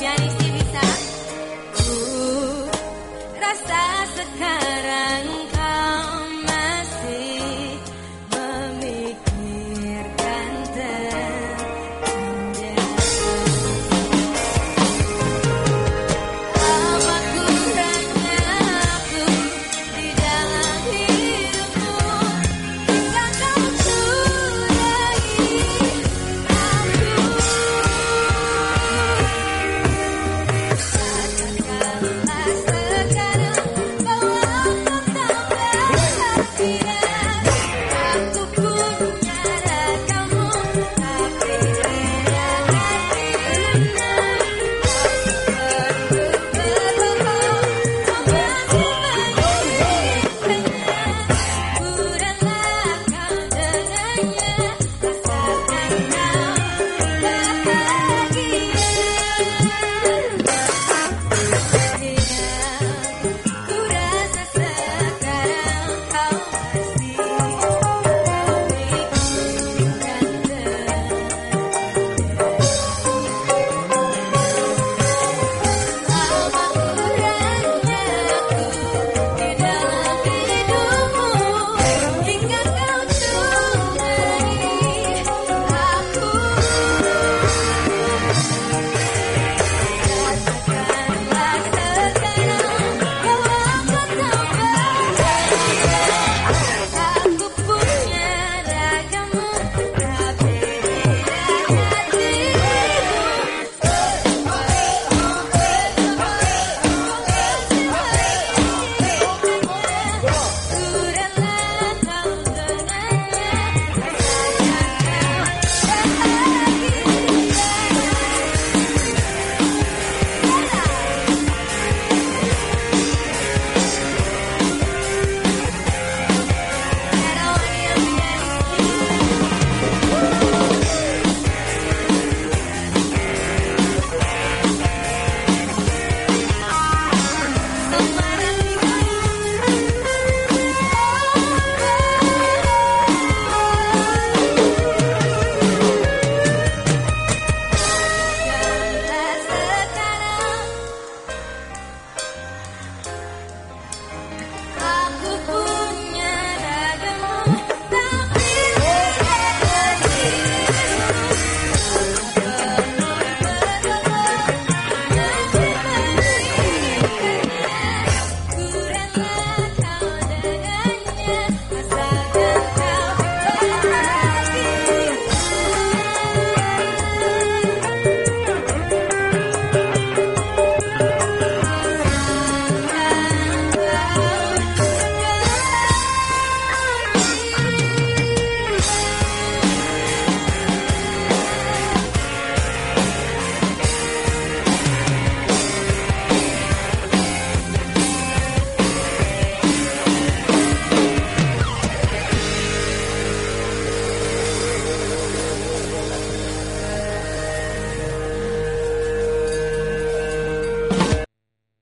Pianisti bisa ku rasa sekali